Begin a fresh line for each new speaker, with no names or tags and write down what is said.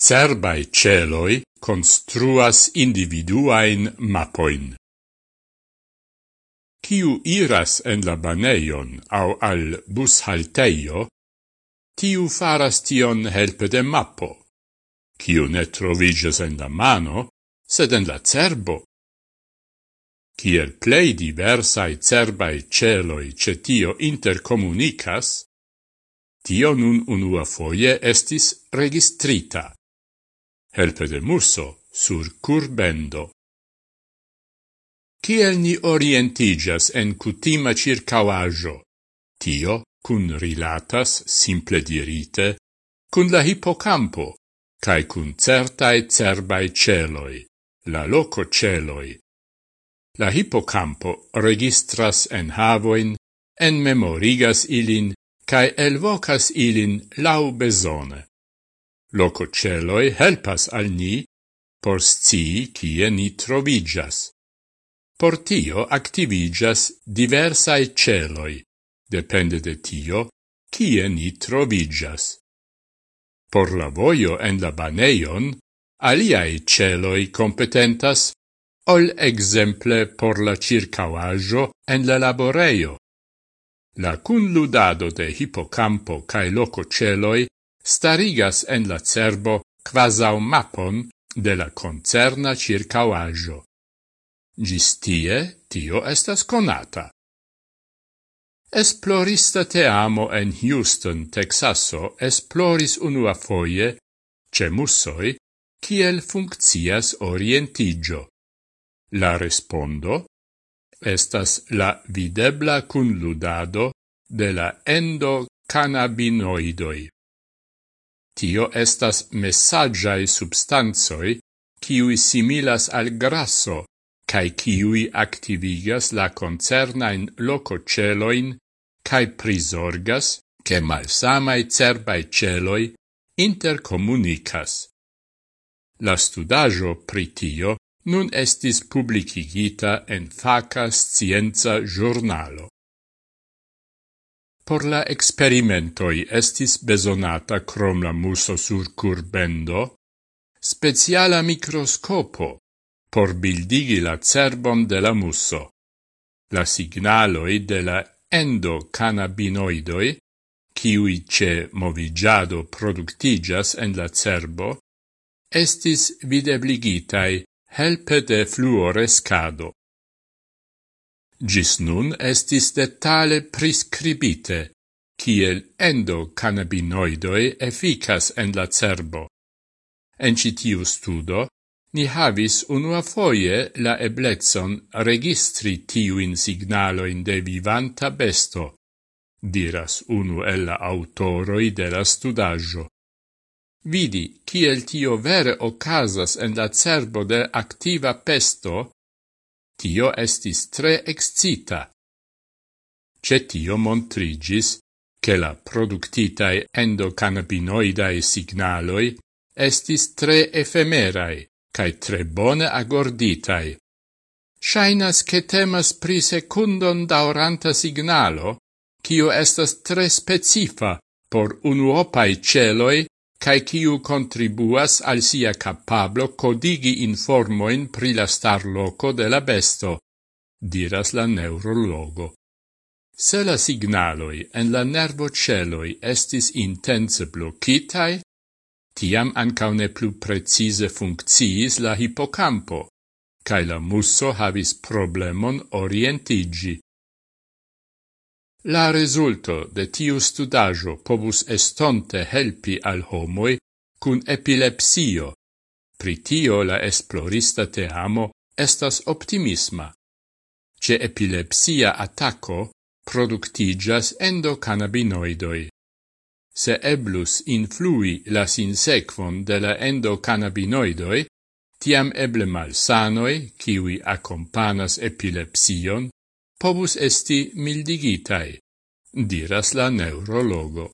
Cerbai celoi construas individuain mapoin. Ciu iras en la baneion au al bus halteio, tiu faras tion helpe de mappo. Ciu ne trovigas en la mano, sed en la cerbo. Ciel plei diversai cerbai celoi ce tio intercomunicas, tio nun unua foie estis registrita helpe de muso sur curbendo. Ciel ni orientigas en cutima circauaggio, tio cun rilatas, simple dirite, cun la hippocampo, cae cun certae cerbae celoi, la loco celoi. La hippocampo registras en havoin, en memorigas ilin, cae elvocas ilin lau besone. Lococeloi helpas al ni por scii cie ni trovigas. Por tio activigas diversae celoi, depende de tio cie ni trovigas. Por la voio en la baneion, aliae celoi competentas, ol exemple por la circauaggio en la laboreio. La cun ludado de hippocampo cae lococeloi starigas en la cerbo quasau mapon de la concerna circauaggio. Gis tie tio estas conata. Esplorista te amo en Houston, Texaso, esploris unua foie, ce mussoi, kiel funccias orientigio. La respondo estas la videbla cunludado de la endocannabinoidoi. Tio estas messagiae substanzoi, kiui similas al grasso, cae kiui activigas la concernain lococeloin, cae prisorgas, che malsamae cerbae celoi intercomunicas. La studajo pritio nun estis publicigita en faca scienza giornalo. Por la experimentoi estis besonata crom la muso sur curbendo, speciala microscopo por bildigi la cerbon de la muso. La signaloi de la endocannabinoidoi, ciui ce movigiado productigas en la cerbo, estis videbligitai helpe de fluorescado gis nun estis detale prescribite, kiel endocannabinoidoi efficas en la cerbo. En citiu studo, ni havis unua foie la eblezzon registri tiuin signaloin de vivanta besto, diras unu el la autoroi de la studaggio. Vidi, kiel tio vere ocasas en la cerbo de activa pesto, Tio estis tre excita. Ce tio montrigis che la productitae endocannabinoidae signaloi estis tre efemerae cae tre bone agorditae. Shainas che temas pri secundon dauranta signalo, cio estas tre specifa por unuopai celoi cae ciu contribuas al sia capablo codigi informoin pri la starloco de la besto, diras la neurologo. Se la signaloi en la nervo celoi estis intense blocitae, tiam ancau ne plu precise funcciis la hippocampo, cae la musso havis problemon orientigi. La resulto de tiu studajo pobus estonte helpi al homoi cun epilepsio. Pritio la esplorista teamo estas optimisma. Ce epilepsia attacco productigas endocannabinoidoi. Se eblus influi la sinsequon de la endocannabinoidoi, tiam eble malsanoi, kiwi accompanas epilepsion, povus esti mildigitai, diras la neurologo.